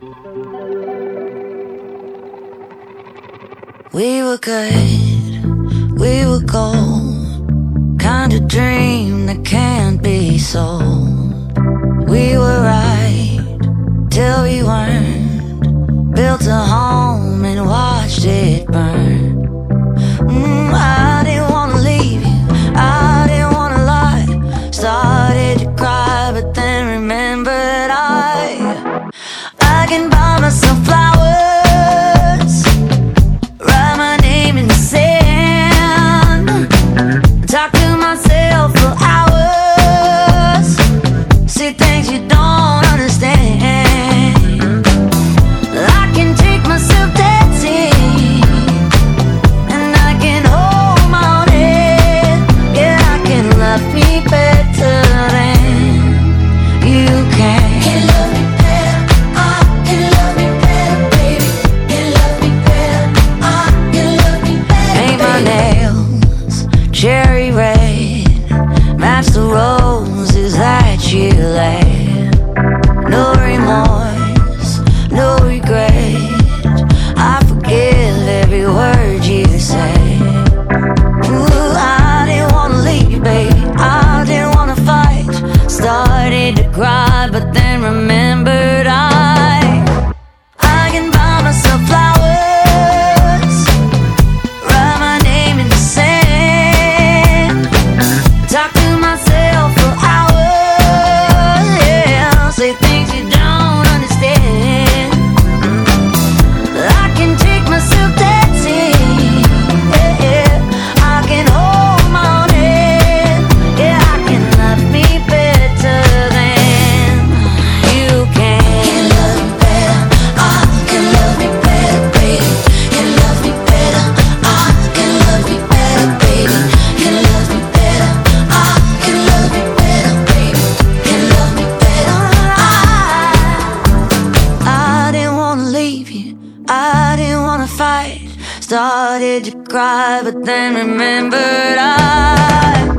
We were good, we were gold. Kind of dream that can't be sold. We were right till we weren't. Built a home and watched it burn. Mm, I didn't wanna leave you, I didn't wanna lie. Started to cry, but then remembered I. I can buy myself flowers started to cry, but then remembered I